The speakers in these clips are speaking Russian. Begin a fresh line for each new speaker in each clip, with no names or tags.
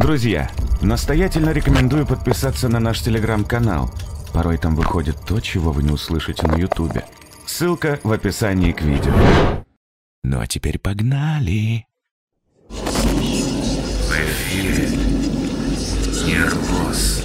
Друзья, настоятельно рекомендую подписаться на наш телеграм-канал. Порой там выходит то, чего вы не услышите на ютубе. Ссылка в описании к видео. Ну а теперь погнали.
В эфире Нервоз.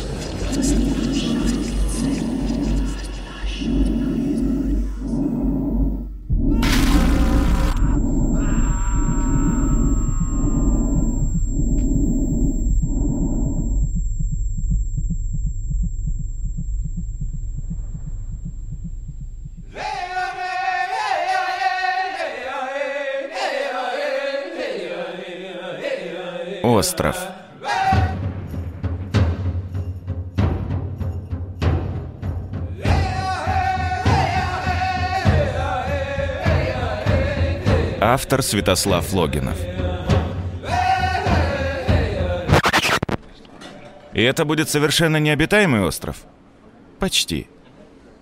Остров. Автор Святослав Логинов. И это будет совершенно необитаемый остров? Почти.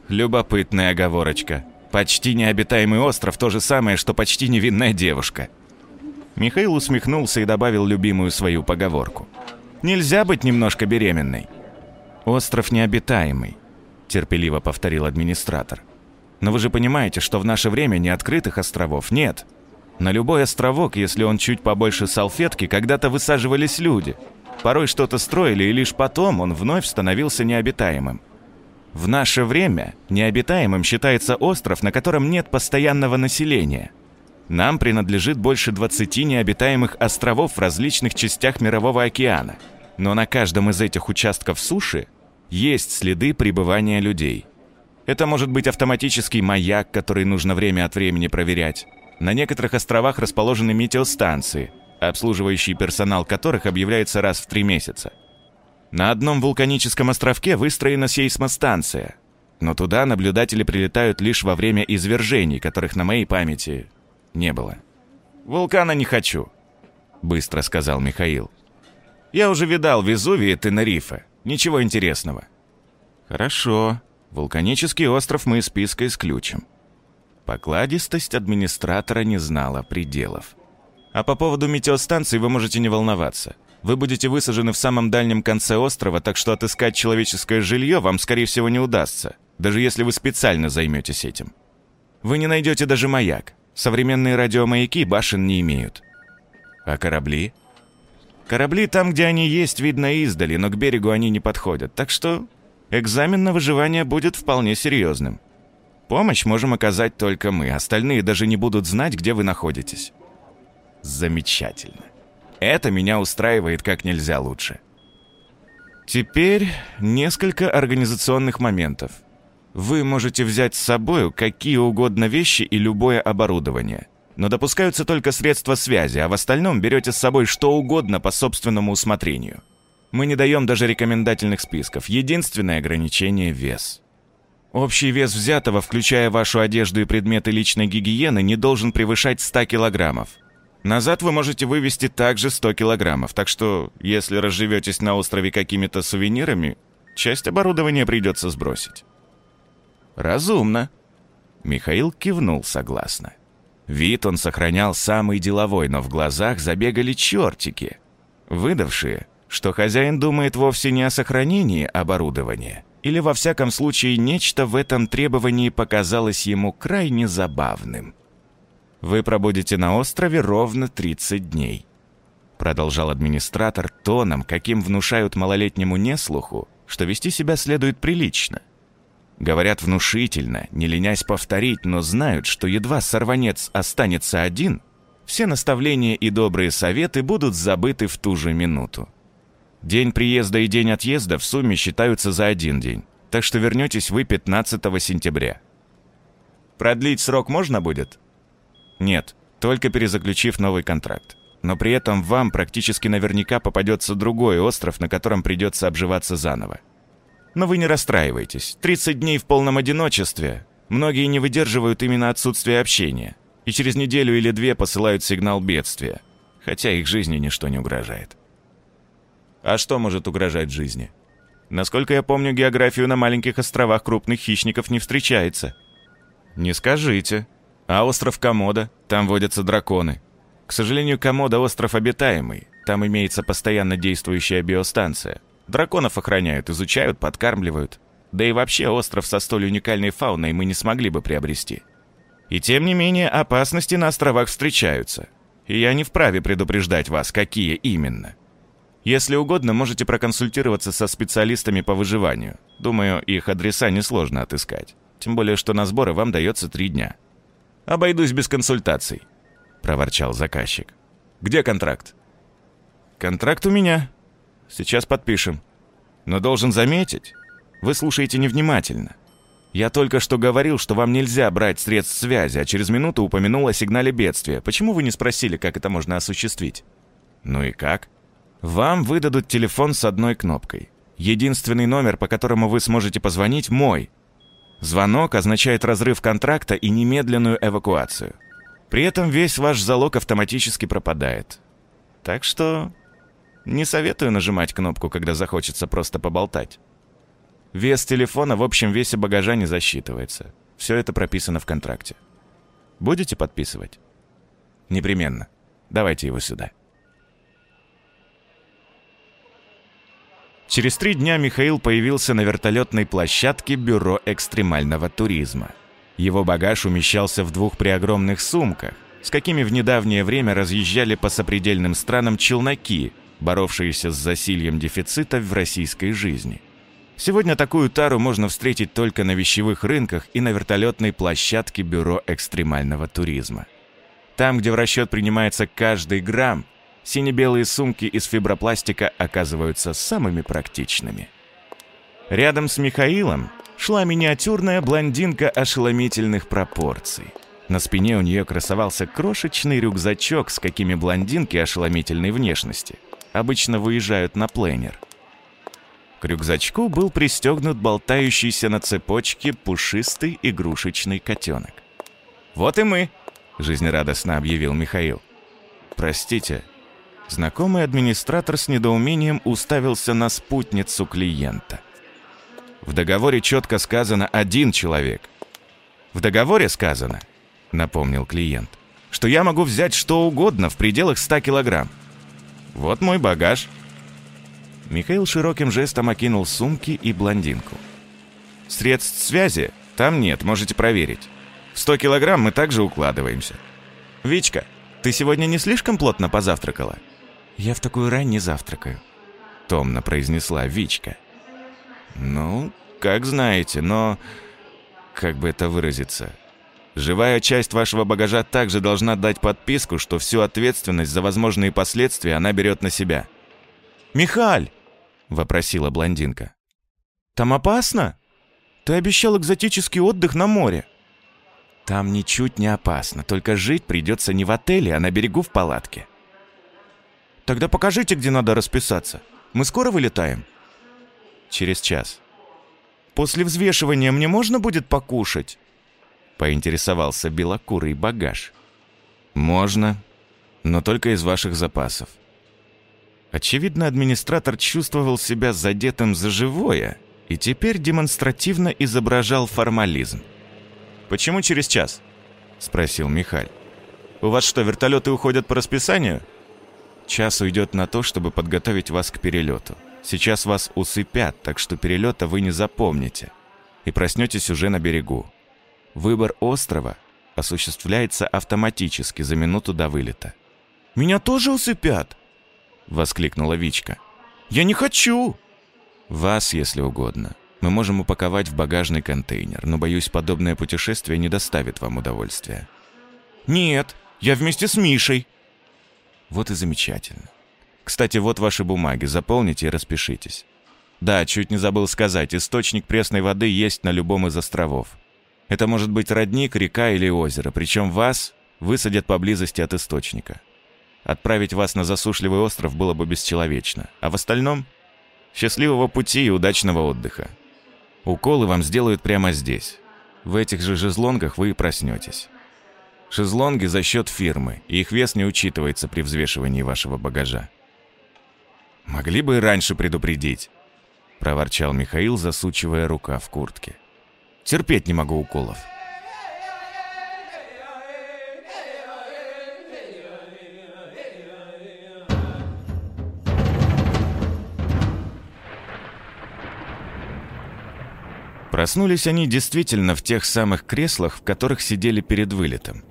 Любопытная оговорочка. Почти необитаемый остров – то же самое, что почти невинная девушка. Михаил усмехнулся и добавил любимую свою поговорку. «Нельзя быть немножко беременной». «Остров необитаемый», – терпеливо повторил администратор. «Но вы же понимаете, что в наше время неоткрытых островов нет. На любой островок, если он чуть побольше салфетки, когда-то высаживались люди. Порой что-то строили, и лишь потом он вновь становился необитаемым. В наше время необитаемым считается остров, на котором нет постоянного населения – нам принадлежит больше 20 необитаемых островов в различных частях Мирового океана. Но на каждом из этих участков суши есть следы пребывания людей. Это может быть автоматический маяк, который нужно время от времени проверять. На некоторых островах расположены метеостанции, обслуживающий персонал которых объявляется раз в три месяца. На одном вулканическом островке выстроена сейсмостанция, но туда наблюдатели прилетают лишь во время извержений, которых на моей памяти не было. «Вулкана не хочу», — быстро сказал Михаил. «Я уже видал Везувий и Тенерифе. Ничего интересного». «Хорошо. Вулканический остров мы из списка исключим». Покладистость администратора не знала пределов. А по поводу метеостанции вы можете не волноваться. Вы будете высажены в самом дальнем конце острова, так что отыскать человеческое жилье вам, скорее всего, не удастся, даже если вы специально займетесь этим. Вы не найдете даже маяк. Современные радиомаяки башен не имеют. А корабли? Корабли там, где они есть, видно издали, но к берегу они не подходят. Так что экзамен на выживание будет вполне серьезным. Помощь можем оказать только мы, остальные даже не будут знать, где вы находитесь. Замечательно. Это меня устраивает как нельзя лучше. Теперь несколько организационных моментов. Вы можете взять с собой какие угодно вещи и любое оборудование. Но допускаются только средства связи, а в остальном берете с собой что угодно по собственному усмотрению. Мы не даем даже рекомендательных списков. Единственное ограничение – вес. Общий вес взятого, включая вашу одежду и предметы личной гигиены, не должен превышать 100 килограммов. Назад вы можете вывести также 100 килограммов, так что, если разживетесь на острове какими-то сувенирами, часть оборудования придется сбросить. «Разумно». Михаил кивнул согласно. Вид он сохранял самый деловой, но в глазах забегали чертики, выдавшие, что хозяин думает вовсе не о сохранении оборудования, или во всяком случае нечто в этом требовании показалось ему крайне забавным. «Вы пробудете на острове ровно 30 дней», продолжал администратор тоном, каким внушают малолетнему неслуху, что вести себя следует прилично – Говорят внушительно, не ленясь повторить, но знают, что едва сорванец останется один, все наставления и добрые советы будут забыты в ту же минуту. День приезда и день отъезда в сумме считаются за один день, так что вернетесь вы 15 сентября. Продлить срок можно будет? Нет, только перезаключив новый контракт. Но при этом вам практически наверняка попадется другой остров, на котором придется обживаться заново. Но вы не расстраивайтесь. 30 дней в полном одиночестве. Многие не выдерживают именно отсутствия общения. И через неделю или две посылают сигнал бедствия. Хотя их жизни ничто не угрожает. А что может угрожать жизни? Насколько я помню, географию на маленьких островах крупных хищников не встречается. Не скажите. А остров Комода? Там водятся драконы. К сожалению, Комода остров обитаемый. Там имеется постоянно действующая биостанция. Драконов охраняют, изучают, подкармливают. Да и вообще остров со столь уникальной фауной мы не смогли бы приобрести. И тем не менее, опасности на островах встречаются. И я не вправе предупреждать вас, какие именно. Если угодно, можете проконсультироваться со специалистами по выживанию. Думаю, их адреса несложно отыскать. Тем более, что на сборы вам дается три дня. «Обойдусь без консультаций», — проворчал заказчик. «Где контракт?» «Контракт у меня. Сейчас подпишем. Но должен заметить, вы слушаете невнимательно. Я только что говорил, что вам нельзя брать средств связи, а через минуту упомянул о сигнале бедствия. Почему вы не спросили, как это можно осуществить? Ну и как? Вам выдадут телефон с одной кнопкой. Единственный номер, по которому вы сможете позвонить, мой. Звонок означает разрыв контракта и немедленную эвакуацию. При этом весь ваш залог автоматически пропадает. Так что не советую нажимать кнопку, когда захочется просто поболтать. Вес телефона в общем весе багажа не засчитывается. Все это прописано в контракте. Будете подписывать? Непременно. Давайте его сюда. Через три дня Михаил появился на вертолетной площадке Бюро экстремального туризма. Его багаж умещался в двух преогромных сумках, с какими в недавнее время разъезжали по сопредельным странам челноки, боровшиеся с засильем дефицита в российской жизни. Сегодня такую тару можно встретить только на вещевых рынках и на вертолетной площадке Бюро экстремального туризма. Там, где в расчет принимается каждый грамм, сине-белые сумки из фибропластика оказываются самыми практичными. Рядом с Михаилом шла миниатюрная блондинка ошеломительных пропорций. На спине у нее красовался крошечный рюкзачок, с какими блондинки ошеломительной внешности обычно выезжают на пленер. К рюкзачку был пристегнут болтающийся на цепочке пушистый игрушечный котенок. «Вот и мы!» — жизнерадостно объявил Михаил. «Простите, Знакомый администратор с недоумением уставился на спутницу клиента. В договоре четко сказано «один человек». В договоре сказано, напомнил клиент, что я могу взять что угодно в пределах 100 килограмм. Вот мой багаж. Михаил широким жестом окинул сумки и блондинку. Средств связи там нет, можете проверить. В 100 килограмм мы также укладываемся. Вичка, ты сегодня не слишком плотно позавтракала? «Я в такую рань не завтракаю», — томно произнесла Вичка. «Ну, как знаете, но... Как бы это выразиться? Живая часть вашего багажа также должна дать подписку, что всю ответственность за возможные последствия она берет на себя». «Михаль!» — вопросила блондинка. «Там опасно? Ты обещал экзотический отдых на море». «Там ничуть не опасно, только жить придется не в отеле, а на берегу в палатке». Тогда покажите, где надо расписаться. Мы скоро вылетаем?» «Через час». «После взвешивания мне можно будет покушать?» Поинтересовался белокурый багаж. «Можно, но только из ваших запасов». Очевидно, администратор чувствовал себя задетым за живое и теперь демонстративно изображал формализм. «Почему через час?» — спросил Михаль. «У вас что, вертолеты уходят по расписанию?» Час уйдет на то, чтобы подготовить вас к перелету. Сейчас вас усыпят, так что перелета вы не запомните. И проснетесь уже на берегу. Выбор острова осуществляется автоматически за минуту до вылета. «Меня тоже усыпят!» — воскликнула Вичка. «Я не хочу!» «Вас, если угодно. Мы можем упаковать в багажный контейнер, но, боюсь, подобное путешествие не доставит вам удовольствия». «Нет, я вместе с Мишей», вот и замечательно. Кстати, вот ваши бумаги, заполните и распишитесь. Да, чуть не забыл сказать, источник пресной воды есть на любом из островов. Это может быть родник, река или озеро, причем вас высадят поблизости от источника. Отправить вас на засушливый остров было бы бесчеловечно, а в остальном – счастливого пути и удачного отдыха. Уколы вам сделают прямо здесь. В этих же жезлонгах вы и проснетесь. Шезлонги за счет фирмы, и их вес не учитывается при взвешивании вашего багажа. «Могли бы и раньше предупредить», – проворчал Михаил, засучивая рука в куртке. Терпеть не могу уколов. Проснулись они действительно в тех самых креслах, в которых сидели перед вылетом.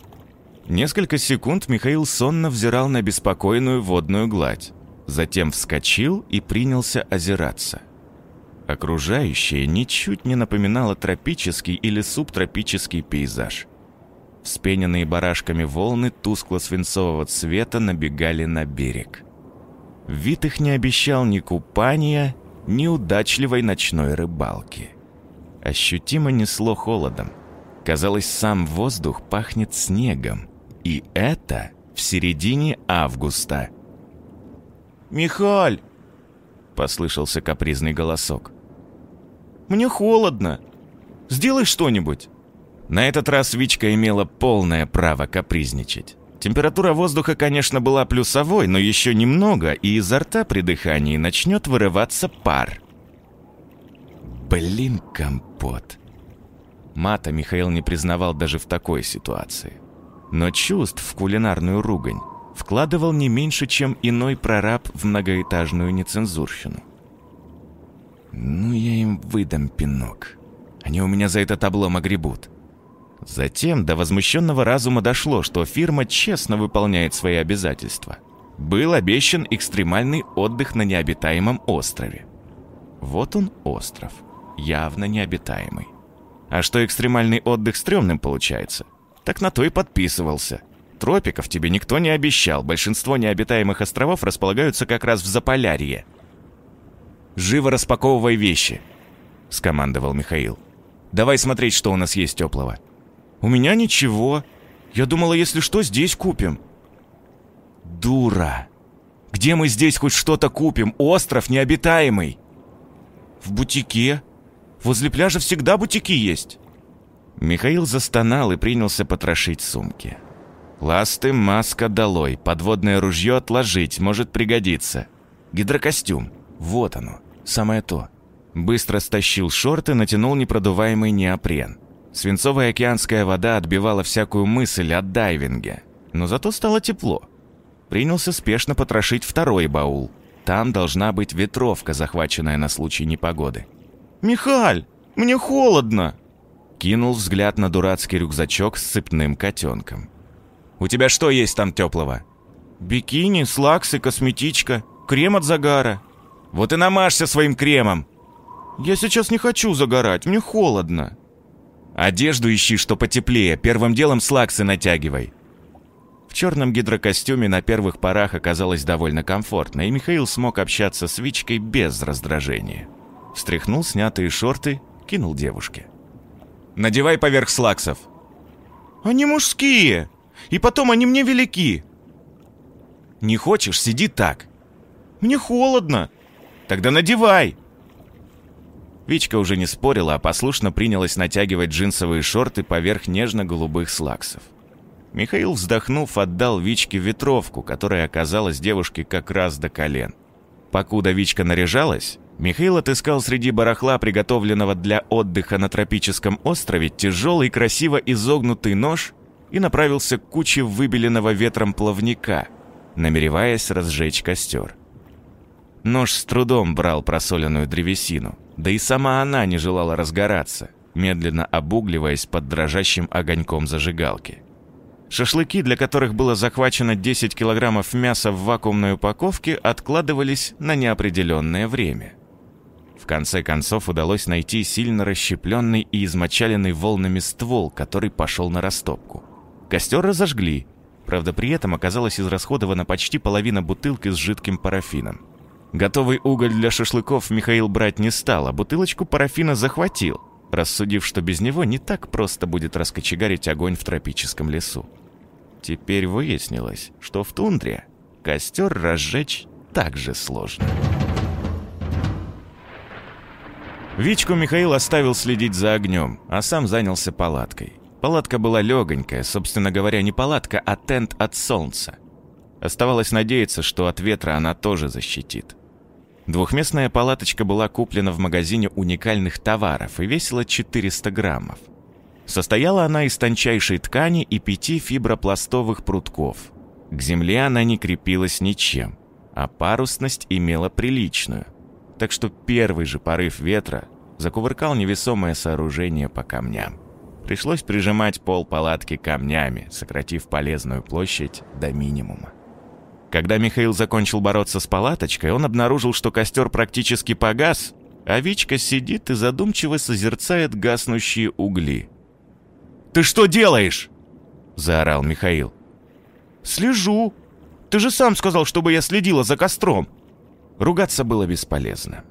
Несколько секунд Михаил сонно взирал на беспокойную водную гладь, затем вскочил и принялся озираться – Окружающее ничуть не напоминало тропический или субтропический пейзаж. Вспененные барашками волны тускло-свинцового цвета набегали на берег. Вид их не обещал ни купания, ни удачливой ночной рыбалки. Ощутимо несло холодом. Казалось, сам воздух пахнет снегом. И это в середине августа.
«Михаль!»
— послышался капризный голосок.
«Мне холодно. Сделай что-нибудь».
На этот раз Вичка имела полное право капризничать. Температура воздуха, конечно, была плюсовой, но еще немного, и изо рта при дыхании начнет вырываться пар. Блин, компот. Мата Михаил не признавал даже в такой ситуации. Но чувств в кулинарную ругань вкладывал не меньше, чем иной прораб в многоэтажную нецензурщину. «Ну, я им выдам пинок. Они у меня за это облом огребут». Затем до возмущенного разума дошло, что фирма честно выполняет свои обязательства. Был обещан экстремальный отдых на необитаемом острове. Вот он остров явно необитаемый. А что экстремальный отдых стрёмным получается? Так на то и подписывался. Тропиков тебе никто не обещал, большинство необитаемых островов располагаются как раз в Заполярье. «Живо распаковывай вещи», — скомандовал Михаил. «Давай смотреть, что у нас есть теплого».
«У меня ничего. Я думала, если что, здесь купим».
«Дура! Где мы здесь хоть что-то купим? Остров необитаемый!»
«В бутике», Возле пляжа всегда бутики есть».
Михаил застонал и принялся потрошить сумки. Ласты, маска долой, подводное ружье отложить, может пригодиться. Гидрокостюм, вот оно, самое то. Быстро стащил шорты, натянул непродуваемый неопрен. Свинцовая океанская вода отбивала всякую мысль о дайвинге. Но зато стало тепло. Принялся спешно потрошить второй баул. Там должна быть ветровка, захваченная на случай непогоды.
«Михаль, мне холодно!»
Кинул взгляд на дурацкий рюкзачок с цепным котенком. «У тебя что есть там теплого?»
«Бикини, слаксы, косметичка, крем от загара».
«Вот и намажься своим кремом!»
«Я сейчас не хочу загорать, мне холодно».
«Одежду ищи, что потеплее, первым делом слаксы натягивай». В черном гидрокостюме на первых порах оказалось довольно комфортно, и Михаил смог общаться с Вичкой без раздражения. Встряхнул снятые шорты, кинул девушке. «Надевай поверх слаксов».
«Они мужские, и потом они мне велики».
«Не хочешь, сиди так».
«Мне холодно».
«Тогда надевай». Вичка уже не спорила, а послушно принялась натягивать джинсовые шорты поверх нежно-голубых слаксов. Михаил, вздохнув, отдал Вичке ветровку, которая оказалась девушке как раз до колен. Покуда Вичка наряжалась, Михаил отыскал среди барахла, приготовленного для отдыха на тропическом острове, тяжелый, красиво изогнутый нож и направился к куче выбеленного ветром плавника, намереваясь разжечь костер. Нож с трудом брал просоленную древесину, да и сама она не желала разгораться, медленно обугливаясь под дрожащим огоньком зажигалки. Шашлыки, для которых было захвачено 10 килограммов мяса в вакуумной упаковке, откладывались на неопределенное время – в конце концов удалось найти сильно расщепленный и измочаленный волнами ствол, который пошел на растопку. Костер разожгли. Правда, при этом оказалась израсходована почти половина бутылки с жидким парафином. Готовый уголь для шашлыков Михаил брать не стал, а бутылочку парафина захватил, рассудив, что без него не так просто будет раскочегарить огонь в тропическом лесу. Теперь выяснилось, что в тундре костер разжечь так же сложно. Вичку Михаил оставил следить за огнем, а сам занялся палаткой. Палатка была легонькая, собственно говоря, не палатка, а тент от солнца. Оставалось надеяться, что от ветра она тоже защитит. Двухместная палаточка была куплена в магазине уникальных товаров и весила 400 граммов. Состояла она из тончайшей ткани и пяти фибропластовых прутков. К земле она не крепилась ничем, а парусность имела приличную – так что первый же порыв ветра закувыркал невесомое сооружение по камням. Пришлось прижимать пол палатки камнями, сократив полезную площадь до минимума. Когда Михаил закончил бороться с палаточкой, он обнаружил, что костер практически погас, а Вичка сидит и задумчиво созерцает гаснущие угли.
«Ты что делаешь?»
— заорал Михаил.
«Слежу. Ты же сам сказал, чтобы я следила за костром».
Ругаться было бесполезно.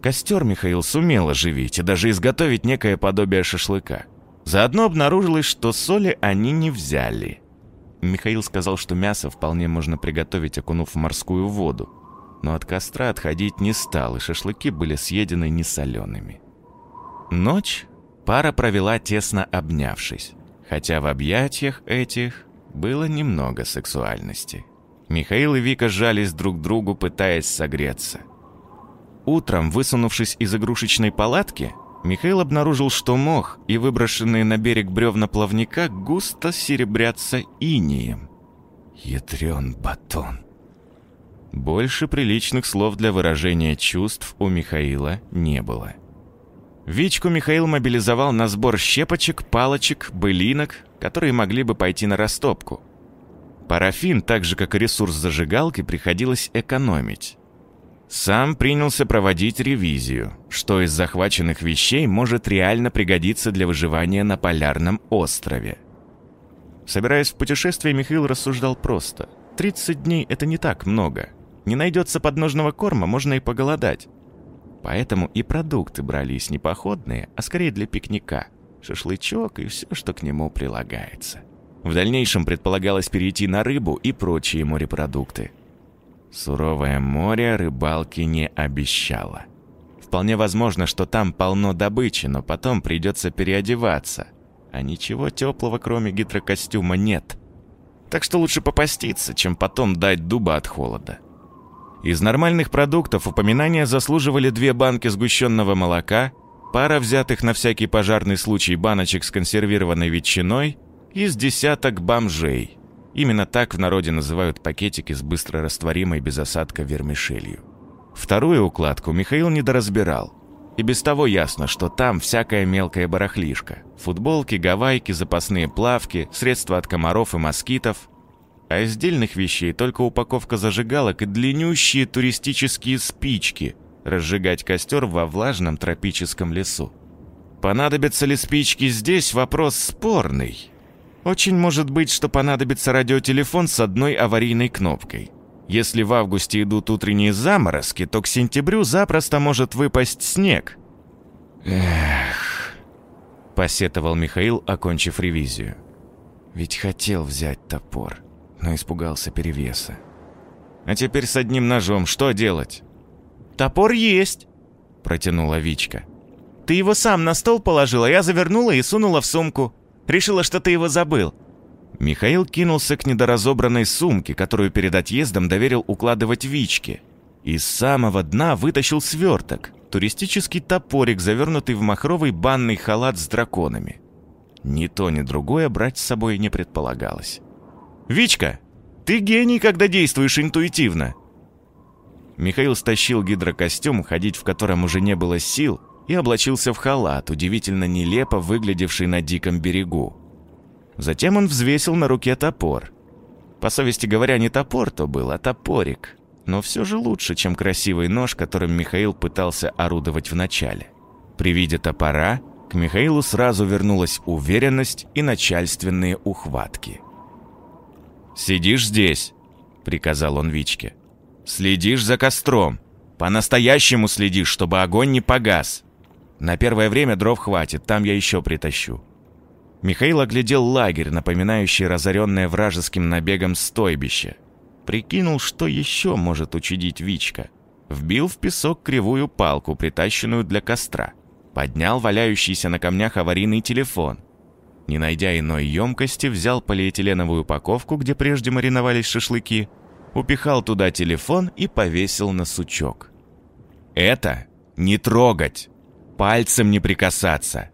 Костер Михаил сумел оживить и даже изготовить некое подобие шашлыка. Заодно обнаружилось, что соли они не взяли. Михаил сказал, что мясо вполне можно приготовить, окунув в морскую воду. Но от костра отходить не стал, и шашлыки были съедены несолеными. Ночь пара провела тесно обнявшись, хотя в объятиях этих было немного сексуальности. Михаил и Вика сжались друг к другу, пытаясь согреться. Утром, высунувшись из игрушечной палатки, Михаил обнаружил, что мох и выброшенные на берег бревна плавника густо серебрятся инием. Ядрен батон. Больше приличных слов для выражения чувств у Михаила не было. Вичку Михаил мобилизовал на сбор щепочек, палочек, былинок, которые могли бы пойти на растопку. Парафин, так же как и ресурс зажигалки, приходилось экономить. Сам принялся проводить ревизию, что из захваченных вещей может реально пригодиться для выживания на полярном острове. Собираясь в путешествие, Михаил рассуждал просто. 30 дней — это не так много. Не найдется подножного корма, можно и поголодать. Поэтому и продукты брались не походные, а скорее для пикника. Шашлычок и все, что к нему прилагается. В дальнейшем предполагалось перейти на рыбу и прочие морепродукты. Суровое море рыбалки не обещало. Вполне возможно, что там полно добычи, но потом придется переодеваться. А ничего теплого, кроме гидрокостюма, нет. Так что лучше попаститься, чем потом дать дуба от холода. Из нормальных продуктов упоминания заслуживали две банки сгущенного молока, пара взятых на всякий пожарный случай баночек с консервированной ветчиной и с десяток бомжей – Именно так в народе называют пакетики с быстрорастворимой без осадка вермишелью. Вторую укладку Михаил недоразбирал. И без того ясно, что там всякая мелкая барахлишка. Футболки, гавайки, запасные плавки, средства от комаров и москитов. А из дельных вещей только упаковка зажигалок и длиннющие туристические спички разжигать костер во влажном тропическом лесу. Понадобятся ли спички здесь, вопрос спорный. Очень может быть, что понадобится радиотелефон с одной аварийной кнопкой. Если в августе идут утренние заморозки, то к сентябрю запросто может выпасть снег. Эх, посетовал Михаил, окончив ревизию. Ведь хотел взять топор, но испугался перевеса. А теперь с одним ножом что делать?
Топор есть, протянула Вичка. Ты его сам на стол положила, я завернула и сунула в сумку. Решила, что ты его забыл».
Михаил кинулся к недоразобранной сумке, которую перед отъездом доверил укладывать Вичке. Из самого дна вытащил сверток, туристический топорик, завернутый в махровый банный халат с драконами. Ни то, ни другое брать с собой не предполагалось.
«Вичка, ты гений, когда действуешь интуитивно!»
Михаил стащил гидрокостюм, ходить в котором уже не было сил, и облачился в халат, удивительно нелепо выглядевший на диком берегу. Затем он взвесил на руке топор. По совести говоря, не топор то был, а топорик. Но все же лучше, чем красивый нож, которым Михаил пытался орудовать вначале. При виде топора к Михаилу сразу вернулась уверенность и начальственные ухватки. «Сидишь здесь», — приказал он Вичке. «Следишь за костром. По-настоящему следишь, чтобы огонь не погас. На первое время дров хватит, там я еще притащу». Михаил оглядел лагерь, напоминающий разоренное вражеским набегом стойбище. Прикинул, что еще может учудить Вичка. Вбил в песок кривую палку, притащенную для костра. Поднял валяющийся на камнях аварийный телефон. Не найдя иной емкости, взял полиэтиленовую упаковку, где прежде мариновались шашлыки, упихал туда телефон и повесил на сучок. «Это не трогать!» Пальцем не прикасаться.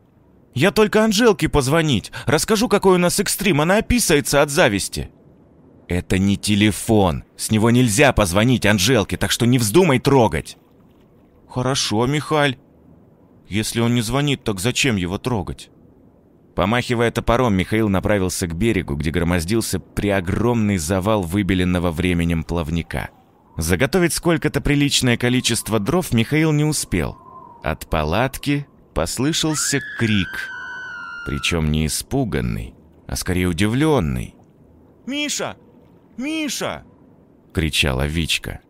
Я только Анжелке позвонить. Расскажу, какой у нас экстрим. Она описывается от зависти.
Это не телефон. С него нельзя позвонить Анжелке, так что не вздумай трогать.
Хорошо, Михаль. Если он не звонит, так зачем его трогать?
Помахивая топором, Михаил направился к берегу, где громоздился преогромный завал выбеленного временем плавника. Заготовить сколько-то приличное количество дров Михаил не успел. От палатки послышался крик. Причем не испуганный, а скорее удивленный.
«Миша! Миша!»
— кричала Вичка.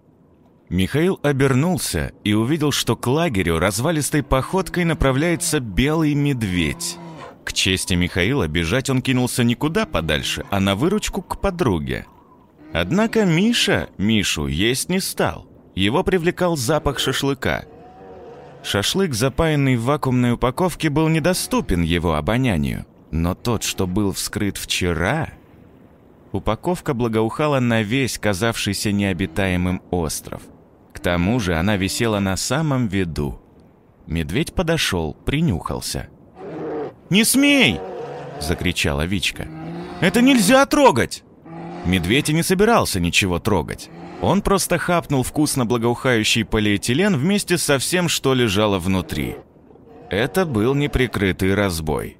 Михаил обернулся и увидел, что к лагерю развалистой походкой направляется белый медведь. К чести Михаила бежать он кинулся никуда подальше, а на выручку к подруге. Однако Миша Мишу есть не стал. Его привлекал запах шашлыка. Шашлык, запаянный в вакуумной упаковке, был недоступен его обонянию. Но тот, что был вскрыт вчера... Упаковка благоухала на весь казавшийся необитаемым остров. К тому же она висела на самом виду. Медведь подошел, принюхался.
«Не смей!» — закричала Вичка. «Это нельзя трогать!»
Медведь и не собирался ничего трогать. Он просто хапнул вкусно благоухающий полиэтилен вместе со всем, что лежало внутри. Это был неприкрытый разбой.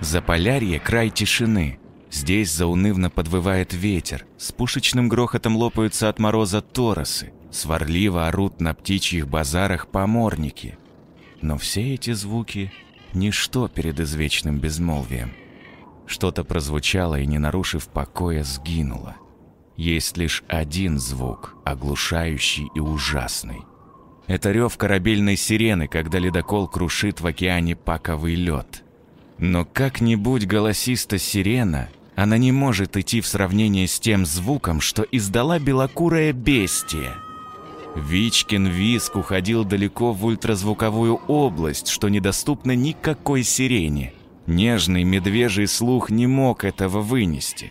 Заполярье — край тишины. Здесь заунывно подвывает ветер, с пушечным грохотом лопаются от мороза торосы, сварливо орут на птичьих базарах поморники. Но все эти звуки — ничто перед извечным безмолвием. Что-то прозвучало и, не нарушив покоя, сгинуло. Есть лишь один звук, оглушающий и ужасный. Это рев корабельной сирены, когда ледокол крушит в океане паковый лед. Но как-нибудь голосиста сирена, она не может идти в сравнение с тем звуком, что издала белокурая бестия. Вичкин виск уходил далеко в ультразвуковую область, что недоступно никакой сирене. Нежный медвежий слух не мог этого вынести.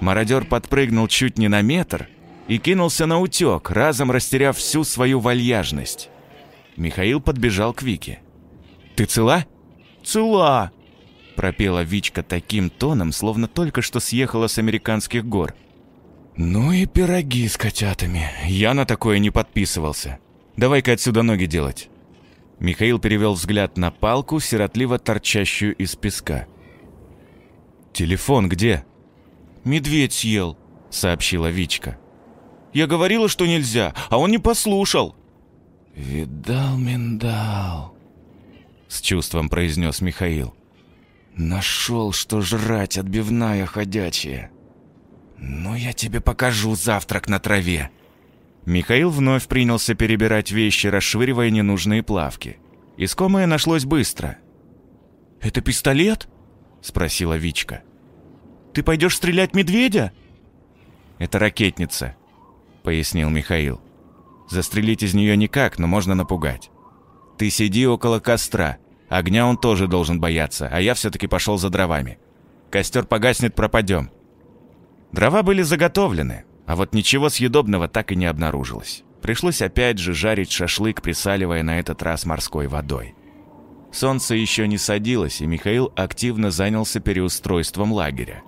Мародер подпрыгнул чуть не на метр и кинулся на утек, разом растеряв всю свою вальяжность. Михаил подбежал к Вике. «Ты цела?»
«Цела!»
пропела Вичка таким тоном, словно только что съехала с американских гор. «Ну и пироги с котятами. Я на такое не подписывался. Давай-ка отсюда ноги делать». Михаил перевел взгляд на палку, сиротливо торчащую из песка. «Телефон где?»
«Медведь съел», —
сообщила Вичка.
«Я говорила, что нельзя, а он не послушал».
«Видал, миндал», — с чувством произнес Михаил. Нашел, что жрать отбивная ходячая. Ну, я тебе покажу завтрак на траве. Михаил вновь принялся перебирать вещи, расшвыривая ненужные плавки. Искомое нашлось быстро.
«Это пистолет?» — спросила Вичка. «Ты пойдешь стрелять медведя?»
«Это ракетница», — пояснил Михаил. «Застрелить из нее никак, но можно напугать. Ты сиди около костра, Огня он тоже должен бояться, а я все-таки пошел за дровами. Костер погаснет, пропадем. Дрова были заготовлены, а вот ничего съедобного так и не обнаружилось. Пришлось опять же жарить шашлык, присаливая на этот раз морской водой. Солнце еще не садилось, и Михаил активно занялся переустройством лагеря.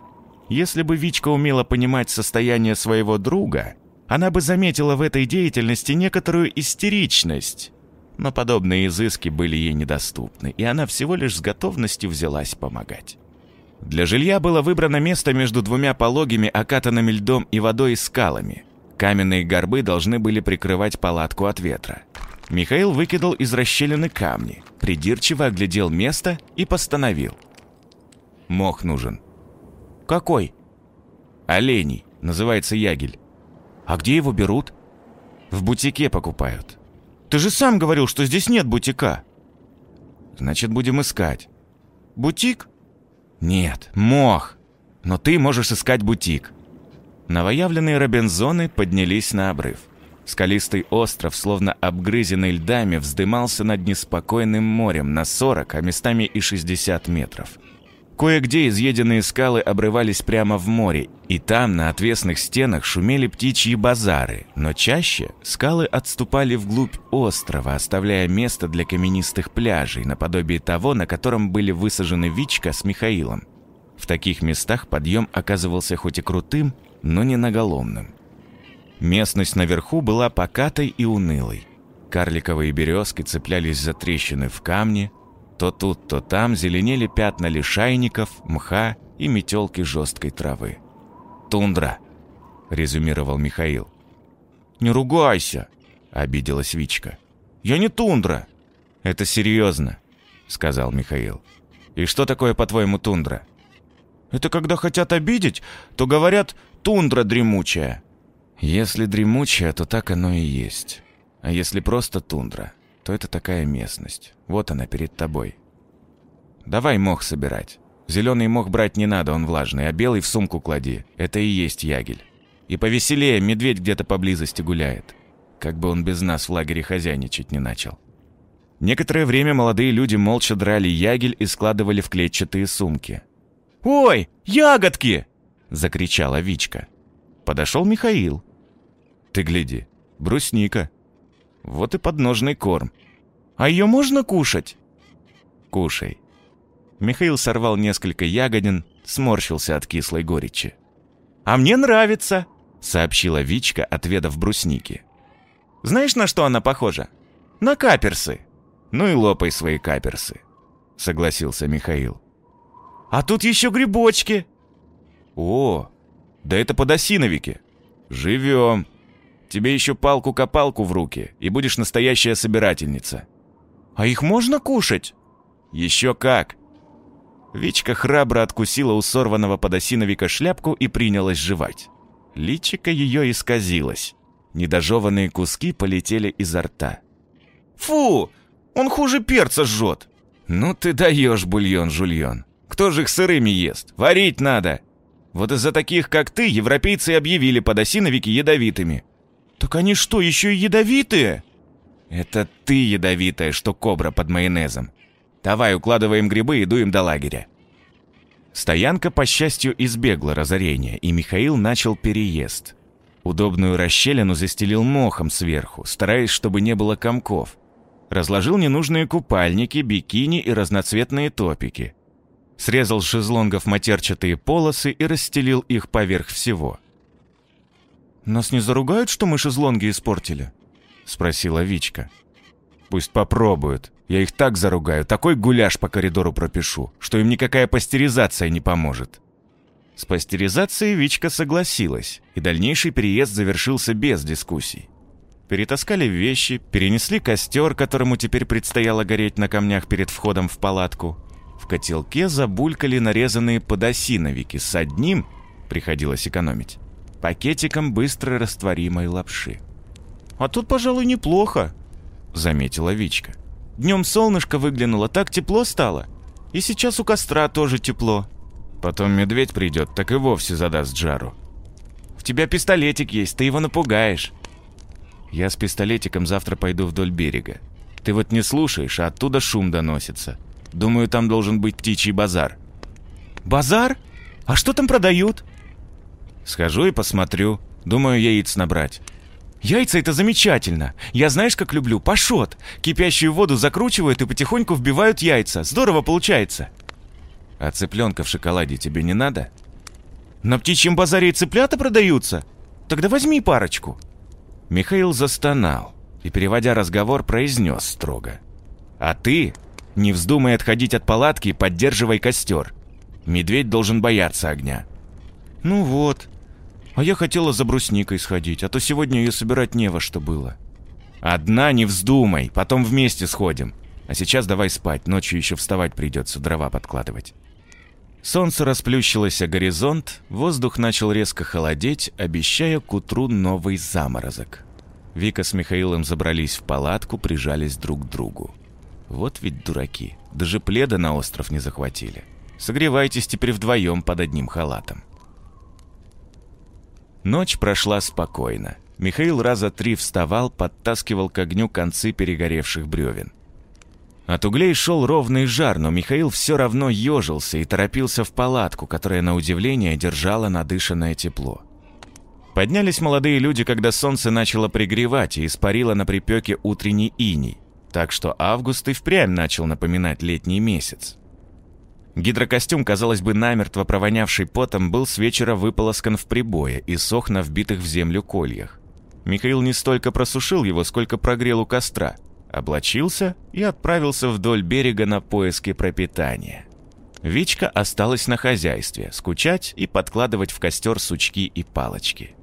Если бы Вичка умела понимать состояние своего друга, она бы заметила в этой деятельности некоторую истеричность, но подобные изыски были ей недоступны, и она всего лишь с готовностью взялась помогать. Для жилья было выбрано место между двумя пологими, окатанными льдом и водой и скалами. Каменные горбы должны были прикрывать палатку от ветра. Михаил выкидал из расщелины камни, придирчиво оглядел место и постановил. «Мох нужен».
«Какой?»
«Оленей, называется ягель».
«А где его берут?»
«В бутике покупают.
Ты же сам говорил, что здесь нет бутика.
Значит, будем искать.
Бутик?
Нет, мох. Но ты можешь искать бутик. Новоявленные робинзоны поднялись на обрыв. Скалистый остров, словно обгрызенный льдами, вздымался над неспокойным морем на 40, а местами и 60 метров. Кое-где изъеденные скалы обрывались прямо в море, и там на отвесных стенах шумели птичьи базары, но чаще скалы отступали вглубь острова, оставляя место для каменистых пляжей, наподобие того, на котором были высажены Вичка с Михаилом. В таких местах подъем оказывался хоть и крутым, но не наголомным. Местность наверху была покатой и унылой. Карликовые березки цеплялись за трещины в камне, то тут, то там зеленели пятна лишайников, мха и метелки жесткой травы. «Тундра», — резюмировал Михаил.
«Не ругайся», —
обиделась Вичка.
«Я не тундра».
«Это серьезно», — сказал Михаил. «И что такое, по-твоему, тундра?»
«Это когда хотят обидеть, то говорят «тундра дремучая».
Если дремучая, то так оно и есть. А если просто тундра, то это такая местность. Вот она перед тобой. Давай мох собирать. Зеленый мох брать не надо, он влажный, а белый в сумку клади. Это и есть ягель. И повеселее, медведь где-то поблизости гуляет. Как бы он без нас в лагере хозяйничать не начал. Некоторое время молодые люди молча драли ягель и складывали в клетчатые сумки.
«Ой, ягодки!»
— закричала Вичка. Подошел Михаил. «Ты гляди, брусника. Вот и подножный корм.
А ее можно кушать?»
«Кушай». Михаил сорвал несколько ягодин, сморщился от кислой горечи.
«А мне нравится», —
сообщила Вичка, отведав брусники.
«Знаешь, на что она похожа? На каперсы».
«Ну и лопай свои каперсы», — согласился Михаил.
«А тут еще грибочки».
«О, да это подосиновики. Живем. Тебе еще палку-копалку в руки, и будешь настоящая собирательница».
«А их можно кушать?»
«Еще как!» Вичка храбро откусила у сорванного подосиновика шляпку и принялась жевать. Личико ее исказилось. Недожеванные куски полетели изо рта.
«Фу! Он хуже перца жжет!»
«Ну ты даешь бульон-жульон! Кто же их сырыми ест? Варить надо!» Вот из-за таких, как ты, европейцы объявили подосиновики ядовитыми.
Так они что, еще и ядовитые?
Это ты ядовитая, что кобра под майонезом. Давай, укладываем грибы и дуем до лагеря. Стоянка, по счастью, избегла разорения, и Михаил начал переезд. Удобную расщелину застелил мохом сверху, стараясь, чтобы не было комков. Разложил ненужные купальники, бикини и разноцветные топики. Срезал с шезлонгов матерчатые полосы и расстелил их поверх всего.
«Нас не заругают, что мы шезлонги испортили?»
— спросила Вичка. «Пусть попробуют. Я их так заругаю, такой гуляш по коридору пропишу, что им никакая пастеризация не поможет». С пастеризацией Вичка согласилась, и дальнейший переезд завершился без дискуссий. Перетаскали вещи, перенесли костер, которому теперь предстояло гореть на камнях перед входом в палатку. В котелке забулькали нарезанные подосиновики с одним, приходилось экономить, пакетиком быстро растворимой лапши.
«А тут, пожалуй, неплохо», —
заметила Вичка.
«Днем солнышко выглянуло, так тепло стало. И сейчас у костра тоже тепло».
Потом медведь придет, так и вовсе задаст жару.
«В тебя пистолетик есть, ты его напугаешь».
«Я с пистолетиком завтра пойду вдоль берега. Ты вот не слушаешь, а оттуда шум доносится. Думаю, там должен быть птичий базар».
«Базар? А что там продают?»
«Схожу и посмотрю. Думаю, яиц набрать».
«Яйца — это замечательно. Я знаешь, как люблю? Пашот. Кипящую воду закручивают и потихоньку вбивают яйца. Здорово получается».
«А цыпленка в шоколаде тебе не надо?»
«На птичьем базаре цыплята продаются? Тогда возьми парочку».
Михаил застонал и, переводя разговор, произнес строго. «А ты не вздумай отходить от палатки поддерживай костер. Медведь должен бояться огня».
«Ну вот. А я хотела за брусникой сходить, а то сегодня ее собирать не во что было».
«Одна не вздумай, потом вместе сходим. А сейчас давай спать, ночью еще вставать придется, дрова подкладывать». Солнце расплющилось о горизонт, воздух начал резко холодеть, обещая к утру новый заморозок. Вика с Михаилом забрались в палатку, прижались друг к другу. Вот ведь дураки, даже пледа на остров не захватили. Согревайтесь теперь вдвоем под одним халатом. Ночь прошла спокойно. Михаил раза три вставал, подтаскивал к огню концы перегоревших бревен. От углей шел ровный жар, но Михаил все равно ежился и торопился в палатку, которая, на удивление, держала надышанное тепло. Поднялись молодые люди, когда солнце начало пригревать и испарило на припеке утренний иней, так что август и впрямь начал напоминать летний месяц. Гидрокостюм, казалось бы, намертво провонявший потом, был с вечера выполоскан в прибое и сох на вбитых в землю кольях. Михаил не столько просушил его, сколько прогрел у костра, облачился и отправился вдоль берега на поиски пропитания. Вичка осталась на хозяйстве, скучать и подкладывать в костер сучки и палочки.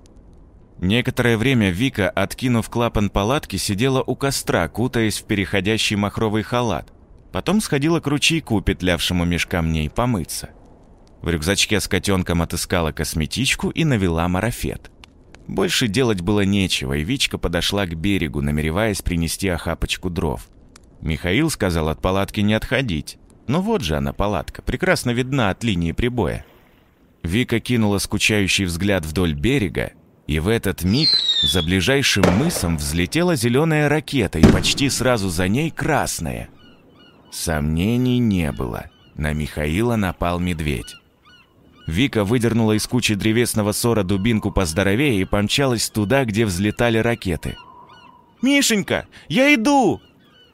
Некоторое время Вика, откинув клапан палатки, сидела у костра, кутаясь в переходящий махровый халат. Потом сходила к ручейку, петлявшему меж камней, помыться. В рюкзачке с котенком отыскала косметичку и навела марафет. Больше делать было нечего, и Вичка подошла к берегу, намереваясь принести охапочку дров. Михаил сказал от палатки не отходить. Но вот же она, палатка, прекрасно видна от линии прибоя. Вика кинула скучающий взгляд вдоль берега и в этот миг за ближайшим мысом взлетела зеленая ракета, и почти сразу за ней красная. Сомнений не было. На Михаила напал медведь. Вика выдернула из кучи древесного сора дубинку поздоровее и помчалась туда, где взлетали ракеты.
«Мишенька, я иду!»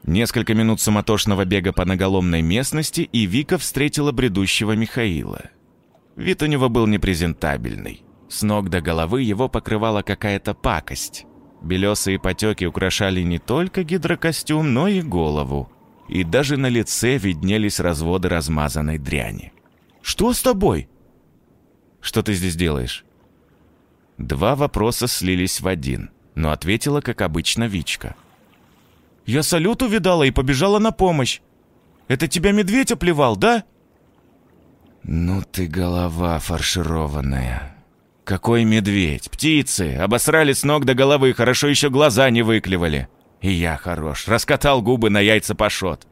Несколько минут суматошного бега по наголомной местности, и Вика встретила бредущего Михаила. Вид у него был непрезентабельный. С ног до головы его покрывала какая-то пакость. Белесые потеки украшали не только гидрокостюм, но и голову. И даже на лице виднелись разводы размазанной дряни.
«Что с тобой?»
«Что ты здесь делаешь?» Два вопроса слились в один, но ответила, как обычно, Вичка.
«Я салют увидала и побежала на помощь. Это тебя медведь оплевал, да?»
«Ну ты голова фаршированная», какой медведь, птицы, обосрали с ног до головы, хорошо еще глаза не выклевали. И я хорош, раскатал губы на яйца пошот.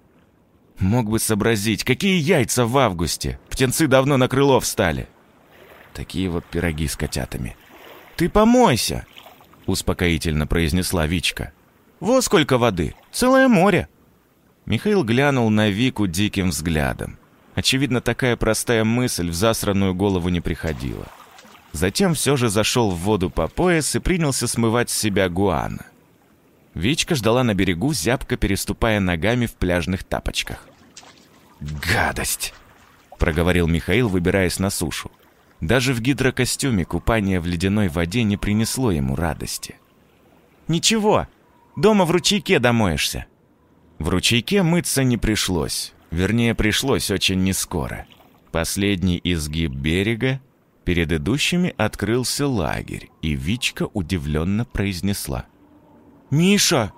Мог бы сообразить, какие яйца в августе. Птенцы давно на крыло встали. Такие вот пироги с котятами.
«Ты помойся!»
— успокоительно произнесла Вичка.
«Во сколько воды! Целое море!»
Михаил глянул на Вику диким взглядом. Очевидно, такая простая мысль в засранную голову не приходила. Затем все же зашел в воду по пояс и принялся смывать с себя гуана. Вичка ждала на берегу, зябко переступая ногами в пляжных тапочках. «Гадость!» — проговорил Михаил, выбираясь на сушу. Даже в гидрокостюме купание в ледяной воде не принесло ему радости.
«Ничего, дома в ручейке домоешься».
В ручейке мыться не пришлось. Вернее, пришлось очень нескоро. Последний изгиб берега, Перед идущими открылся лагерь, и Вичка удивленно произнесла.
«Миша!»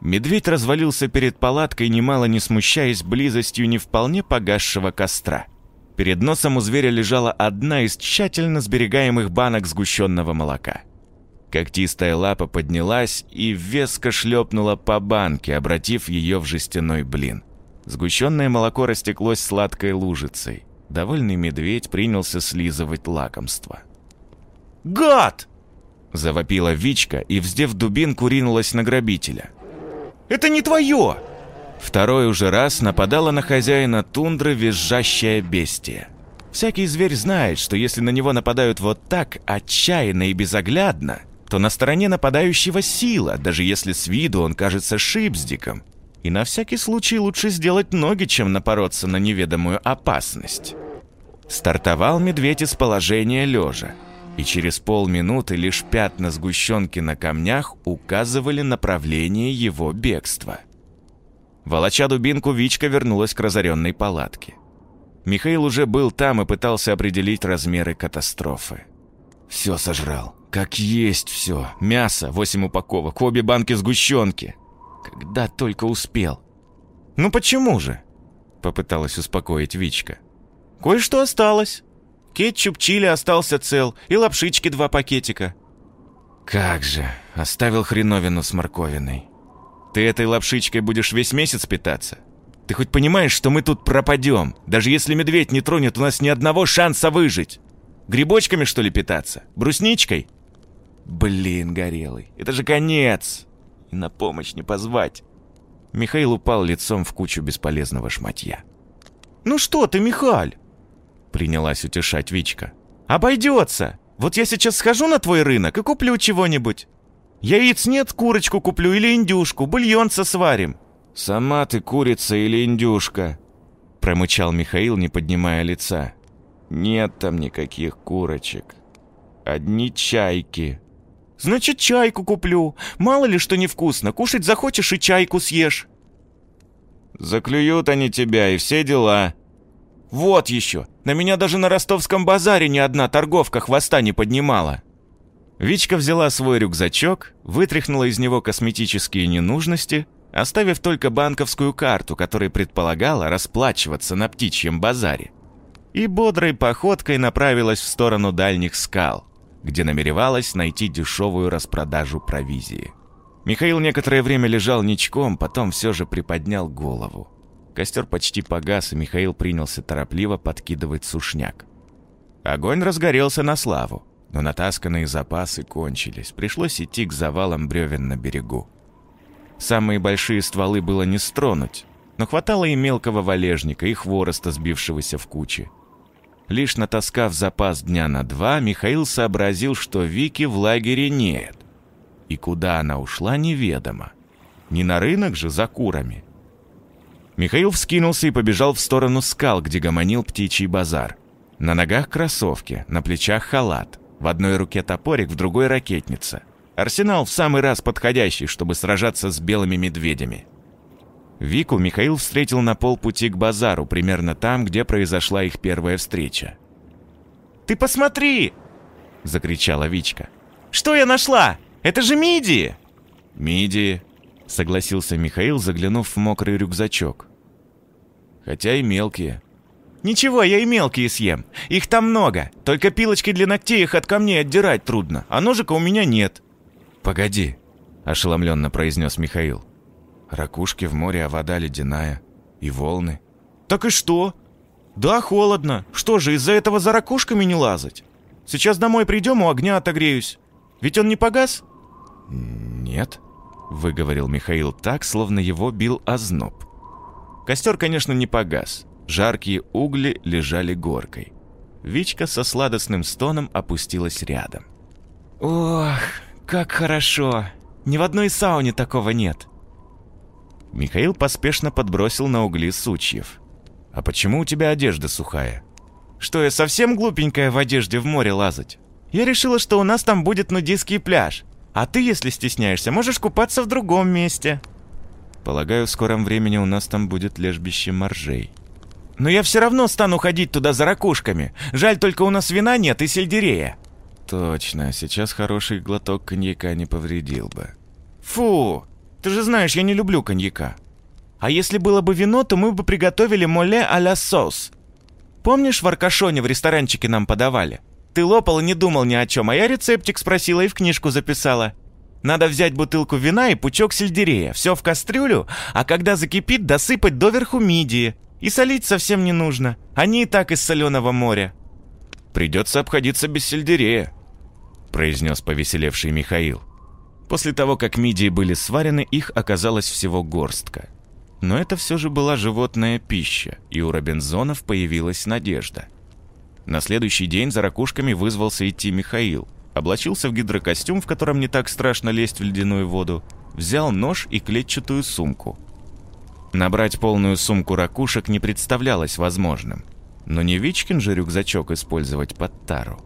Медведь развалился перед палаткой, немало не смущаясь близостью не вполне погасшего костра. Перед носом у зверя лежала одна из тщательно сберегаемых банок сгущенного молока. Когтистая лапа поднялась и веско шлепнула по банке, обратив ее в жестяной блин. Сгущенное молоко растеклось сладкой лужицей. Довольный медведь принялся слизывать лакомство.
«Гад!»
— завопила Вичка и, вздев дубинку, ринулась на грабителя.
«Это не твое!»
Второй уже раз нападала на хозяина тундры визжащая бестия. Всякий зверь знает, что если на него нападают вот так, отчаянно и безоглядно, то на стороне нападающего сила, даже если с виду он кажется шипздиком. И на всякий случай лучше сделать ноги, чем напороться на неведомую опасность. Стартовал медведь из положения лежа, и через полминуты лишь пятна сгущенки на камнях указывали направление его бегства. Волоча дубинку, Вичка вернулась к разоренной палатке. Михаил уже был там и пытался определить размеры катастрофы. Все сожрал. Как есть все. Мясо, восемь упаковок, обе банки сгущенки. Когда только успел.
«Ну почему же?»
Попыталась успокоить Вичка.
Кое-что осталось. Кетчуп чили остался цел, и лапшички два пакетика.
Как же, оставил хреновину с морковиной. Ты этой лапшичкой будешь весь месяц питаться? Ты хоть понимаешь, что мы тут пропадем? Даже если медведь не тронет, у нас ни одного шанса выжить. Грибочками, что ли, питаться? Брусничкой? Блин, горелый, это же конец. И на помощь не позвать. Михаил упал лицом в кучу бесполезного шматья.
«Ну что ты, Михаль?»
Принялась утешать Вичка.
«Обойдется! Вот я сейчас схожу на твой рынок и куплю чего-нибудь. Яиц нет, курочку куплю или индюшку, бульонца сварим».
«Сама ты курица или индюшка?» Промычал Михаил, не поднимая лица. «Нет там никаких курочек. Одни чайки.
Значит, чайку куплю. Мало ли что невкусно, кушать захочешь и чайку съешь.
Заклюют они тебя и все дела.
Вот еще. На меня даже на ростовском базаре ни одна торговка хвоста не поднимала.
Вичка взяла свой рюкзачок, вытряхнула из него косметические ненужности, оставив только банковскую карту, которая предполагала расплачиваться на птичьем базаре, и бодрой походкой направилась в сторону дальних скал, где намеревалась найти дешевую распродажу провизии. Михаил некоторое время лежал ничком, потом все же приподнял голову. Костер почти погас, и Михаил принялся торопливо подкидывать сушняк. Огонь разгорелся на славу, но натасканные запасы кончились. Пришлось идти к завалам бревен на берегу. Самые большие стволы было не стронуть, но хватало и мелкого валежника, и хвороста, сбившегося в кучи. Лишь натаскав запас дня на два, Михаил сообразил, что Вики в лагере нет. И куда она ушла, неведомо. Не на рынок же за курами. Михаил вскинулся и побежал в сторону скал, где гомонил птичий базар. На ногах кроссовки, на плечах халат. В одной руке топорик, в другой ракетница. Арсенал в самый раз подходящий, чтобы сражаться с белыми медведями. Вику Михаил встретил на полпути к базару, примерно там, где произошла их первая встреча.
«Ты посмотри!» — закричала Вичка. «Что я нашла? Это же мидии!»
«Мидии», — согласился Михаил, заглянув в мокрый рюкзачок. «Хотя и мелкие».
«Ничего, я и мелкие съем. Их там много. Только пилочкой для ногтей их от камней отдирать трудно, а ножика у меня нет».
«Погоди», — ошеломленно произнес Михаил. Ракушки в море, а вода ледяная. И волны.
Так и что? Да, холодно. Что же, из-за этого за ракушками не лазать? Сейчас домой придем, у огня отогреюсь. Ведь он не погас?
Нет, выговорил Михаил так, словно его бил озноб. Костер, конечно, не погас. Жаркие угли лежали горкой. Вичка со сладостным стоном опустилась рядом.
«Ох, как хорошо! Ни в одной сауне такого нет!»
Михаил поспешно подбросил на угли сучьев. «А почему у тебя одежда сухая?»
«Что, я совсем глупенькая в одежде в море лазать? Я решила, что у нас там будет нудистский пляж. А ты, если стесняешься, можешь купаться в другом месте».
«Полагаю, в скором времени у нас там будет лежбище моржей».
«Но я все равно стану ходить туда за ракушками. Жаль, только у нас вина нет и сельдерея».
«Точно, сейчас хороший глоток коньяка не повредил бы».
«Фу, ты же знаешь, я не люблю коньяка. А если было бы вино, то мы бы приготовили моле а-ля сос. Помнишь, в Аркашоне в ресторанчике нам подавали? Ты лопал и не думал ни о чем, а я рецептик спросила и в книжку записала. Надо взять бутылку вина и пучок сельдерея, все в кастрюлю, а когда закипит, досыпать доверху мидии. И солить совсем не нужно, они и так из соленого моря.
«Придется обходиться без сельдерея», — произнес повеселевший Михаил. После того, как мидии были сварены, их оказалось всего горстка. Но это все же была животная пища, и у Робинзонов появилась надежда. На следующий день за ракушками вызвался идти Михаил. Облачился в гидрокостюм, в котором не так страшно лезть в ледяную воду, взял нож и клетчатую сумку. Набрать полную сумку ракушек не представлялось возможным. Но не Вичкин же рюкзачок использовать под тару.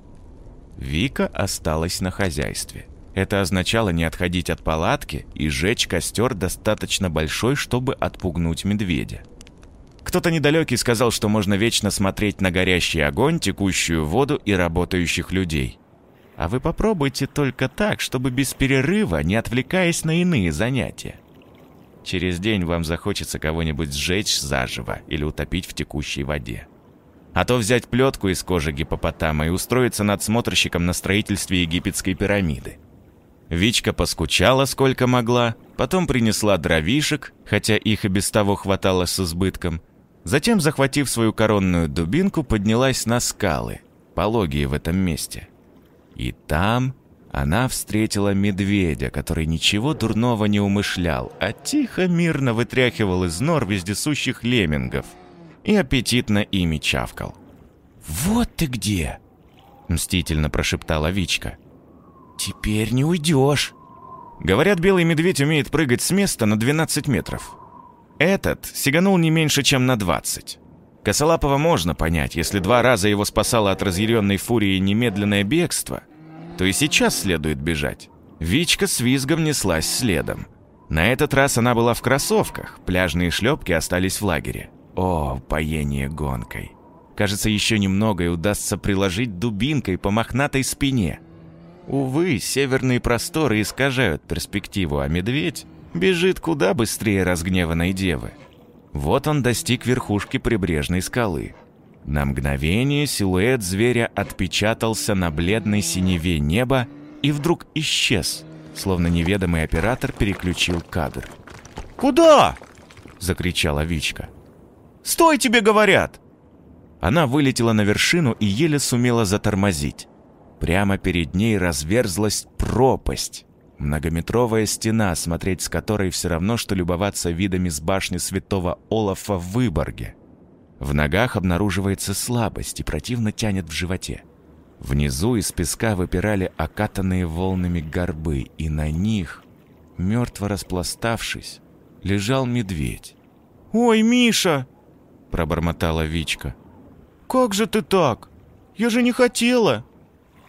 Вика осталась на хозяйстве. Это означало не отходить от палатки и жечь костер достаточно большой, чтобы отпугнуть медведя. Кто-то недалекий сказал, что можно вечно смотреть на горящий огонь, текущую воду и работающих людей. А вы попробуйте только так, чтобы без перерыва, не отвлекаясь на иные занятия. Через день вам захочется кого-нибудь сжечь заживо или утопить в текущей воде. А то взять плетку из кожи гипопотама и устроиться надсмотрщиком на строительстве египетской пирамиды. Вичка поскучала сколько могла, потом принесла дровишек, хотя их и без того хватало с избытком. Затем, захватив свою коронную дубинку, поднялась на скалы, пологие в этом месте. И там она встретила медведя, который ничего дурного не умышлял, а тихо, мирно вытряхивал из нор вездесущих леммингов и аппетитно ими чавкал.
«Вот ты где!» — мстительно прошептала Вичка.
«Теперь не уйдешь!» Говорят, белый медведь умеет прыгать с места на 12 метров. Этот сиганул не меньше, чем на 20. Косолапого можно понять, если два раза его спасало от разъяренной фурии немедленное бегство, то и сейчас следует бежать. Вичка с визгом неслась следом. На этот раз она была в кроссовках, пляжные шлепки остались в лагере. О, поение гонкой. Кажется, еще немного и удастся приложить дубинкой по мохнатой спине. Увы, северные просторы искажают перспективу, а медведь бежит куда быстрее разгневанной девы. Вот он достиг верхушки прибрежной скалы. На мгновение силуэт зверя отпечатался на бледной синеве неба и вдруг исчез, словно неведомый оператор переключил кадр.
«Куда?»
— закричала Вичка.
«Стой, тебе говорят!»
Она вылетела на вершину и еле сумела затормозить. Прямо перед ней разверзлась пропасть. Многометровая стена, смотреть с которой все равно, что любоваться видами с башни святого Олафа в Выборге. В ногах обнаруживается слабость и противно тянет в животе. Внизу из песка выпирали окатанные волнами горбы, и на них, мертво распластавшись, лежал медведь.
«Ой, Миша!»
– пробормотала Вичка.
«Как же ты так? Я же не хотела!»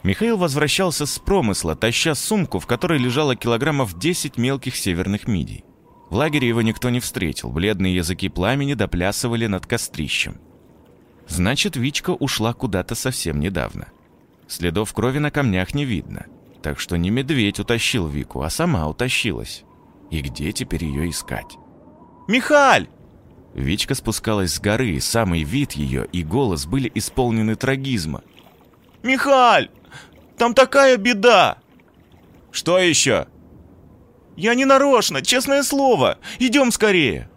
Михаил возвращался с промысла, таща сумку, в которой лежало килограммов 10 мелких северных мидий. В лагере его никто не встретил, бледные языки пламени доплясывали над кострищем. Значит, Вичка ушла куда-то совсем недавно. Следов крови на камнях не видно, так что не медведь утащил Вику, а сама утащилась. И где теперь ее искать?
«Михаль!»
Вичка спускалась с горы, и самый вид ее и голос были исполнены трагизма.
«Михаль! Там такая беда!»
«Что еще?»
«Я не нарочно, честное слово! Идем скорее!»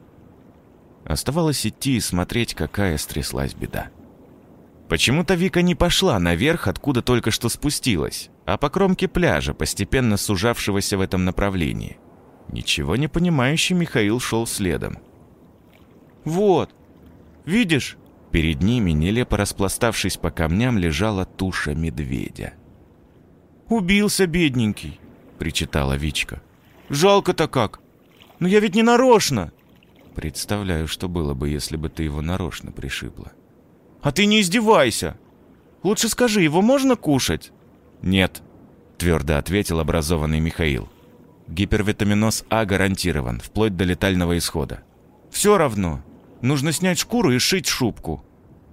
Оставалось идти и смотреть, какая стряслась беда. Почему-то Вика не пошла наверх, откуда только что спустилась, а по кромке пляжа, постепенно сужавшегося в этом направлении. Ничего не понимающий Михаил шел следом.
«Вот, видишь?»
Перед ними, нелепо распластавшись по камням, лежала туша медведя.
«Убился, бедненький», —
причитала Вичка.
«Жалко-то как! Но я ведь не нарочно!»
Представляю, что было бы, если бы ты его нарочно пришибла.
«А ты не издевайся! Лучше скажи, его можно кушать?»
«Нет», — твердо ответил образованный Михаил. «Гипервитаминоз А гарантирован, вплоть до летального исхода».
«Все равно. Нужно снять шкуру и шить шубку.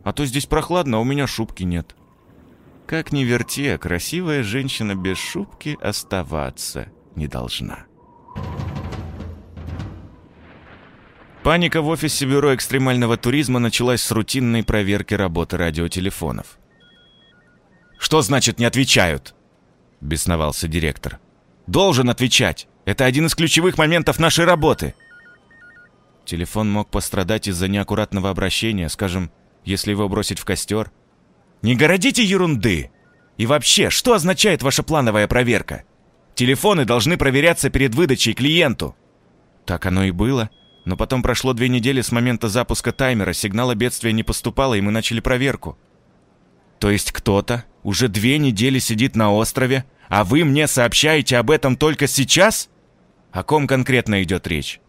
А то здесь прохладно, а у меня шубки нет».
Как ни верти, красивая женщина без шубки оставаться не должна. Паника в офисе Бюро экстремального туризма началась с рутинной проверки работы радиотелефонов.
«Что значит не отвечают?» – бесновался директор. «Должен отвечать. Это один из ключевых моментов нашей работы».
Телефон мог пострадать из-за неаккуратного обращения, скажем, если его бросить в костер.
«Не городите ерунды! И вообще, что означает ваша плановая проверка? Телефоны должны проверяться перед выдачей клиенту».
Так оно и было. Но потом прошло две недели с момента запуска таймера, сигнала бедствия не поступало, и мы начали проверку.
То есть кто-то уже две недели сидит на острове, а вы мне сообщаете об этом только сейчас? О ком конкретно идет речь?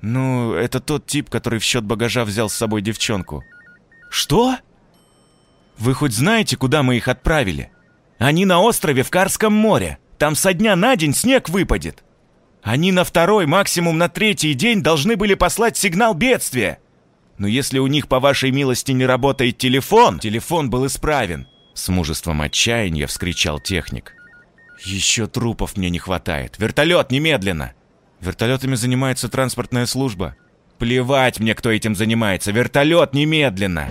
Ну, это тот тип, который в счет багажа взял с собой девчонку.
Что? Вы хоть знаете, куда мы их отправили? Они на острове в Карском море. Там со дня на день снег выпадет. Они на второй, максимум на третий день должны были послать сигнал бедствия. Но если у них, по вашей милости, не работает телефон, телефон был исправен.
С мужеством отчаяния вскричал техник.
Еще трупов мне не хватает. Вертолет, немедленно!
Вертолетами занимается транспортная служба.
Плевать мне, кто этим занимается. Вертолет, немедленно!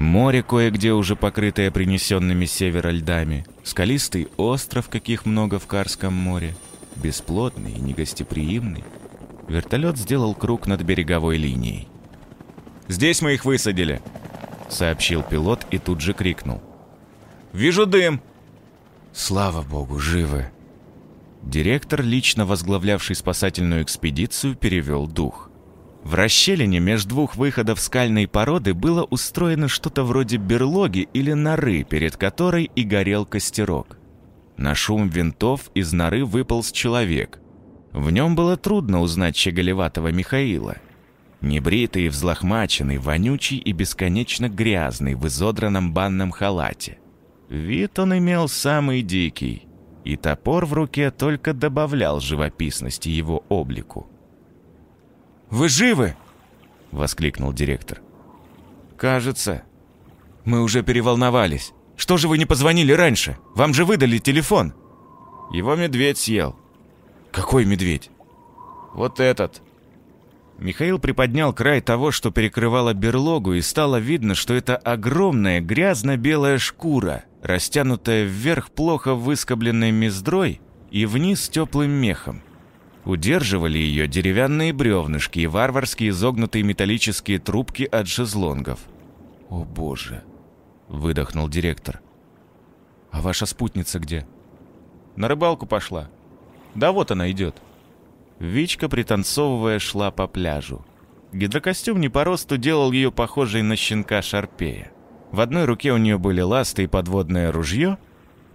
Море кое-где уже покрытое принесенными севера льдами. Скалистый остров, каких много в Карском море. Бесплотный и негостеприимный. Вертолет сделал круг над береговой линией.
«Здесь мы их высадили», —
сообщил пилот и тут же крикнул.
«Вижу дым!»
«Слава богу, живы!» Директор, лично возглавлявший спасательную экспедицию, перевел дух. В расщелине между двух выходов скальной породы было устроено что-то вроде берлоги или норы, перед которой и горел костерок. На шум винтов из норы выполз человек. В нем было трудно узнать щеголеватого Михаила. Небритый взлохмаченный, вонючий и бесконечно грязный в изодранном банном халате. Вид он имел самый дикий, и топор в руке только добавлял живописности его облику.
«Вы живы?»
— воскликнул директор.
«Кажется. Мы уже переволновались. Что же вы не позвонили раньше? Вам же выдали телефон».
«Его медведь съел».
«Какой медведь?»
«Вот этот». Михаил приподнял край того, что перекрывало берлогу, и стало видно, что это огромная грязно-белая шкура, растянутая вверх плохо выскобленной мездрой и вниз теплым мехом. Удерживали ее деревянные бревнышки и варварские изогнутые металлические трубки от шезлонгов.
«О боже!» — выдохнул директор. «А ваша спутница где?»
«На рыбалку пошла. Да вот она идет». Вичка, пританцовывая, шла по пляжу. Гидрокостюм не по росту делал ее похожей на щенка Шарпея. В одной руке у нее были ласты и подводное ружье,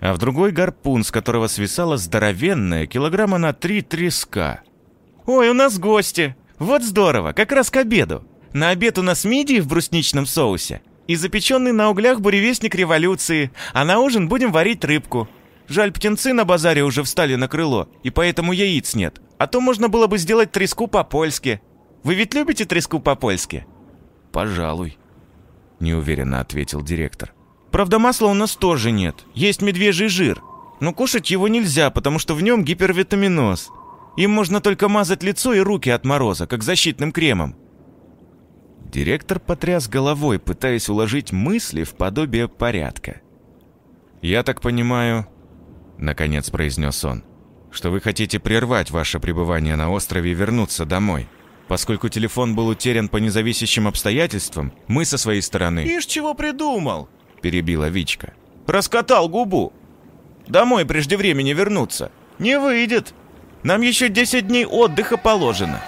а в другой гарпун, с которого свисала здоровенная килограмма на три треска.
«Ой, у нас гости! Вот здорово, как раз к обеду. На обед у нас мидии в брусничном соусе и запеченный на углях буревестник революции, а на ужин будем варить рыбку. Жаль, птенцы на базаре уже встали на крыло, и поэтому яиц нет. А то можно было бы сделать треску по-польски. Вы ведь любите треску по-польски?»
«Пожалуй», — неуверенно ответил директор.
«Правда, масла у нас тоже нет. Есть медвежий жир. Но кушать его нельзя, потому что в нем гипервитаминоз. Им можно только мазать лицо и руки от мороза, как защитным кремом».
Директор потряс головой, пытаясь уложить мысли в подобие порядка. «Я так понимаю», — наконец произнес он, — что вы хотите прервать ваше пребывание на острове и вернуться домой. Поскольку телефон был утерян по независящим обстоятельствам, мы со своей стороны...»
«Ишь, чего придумал?»
– перебила Вичка.
«Раскатал губу. Домой прежде времени вернуться. Не выйдет. Нам еще 10 дней отдыха положено».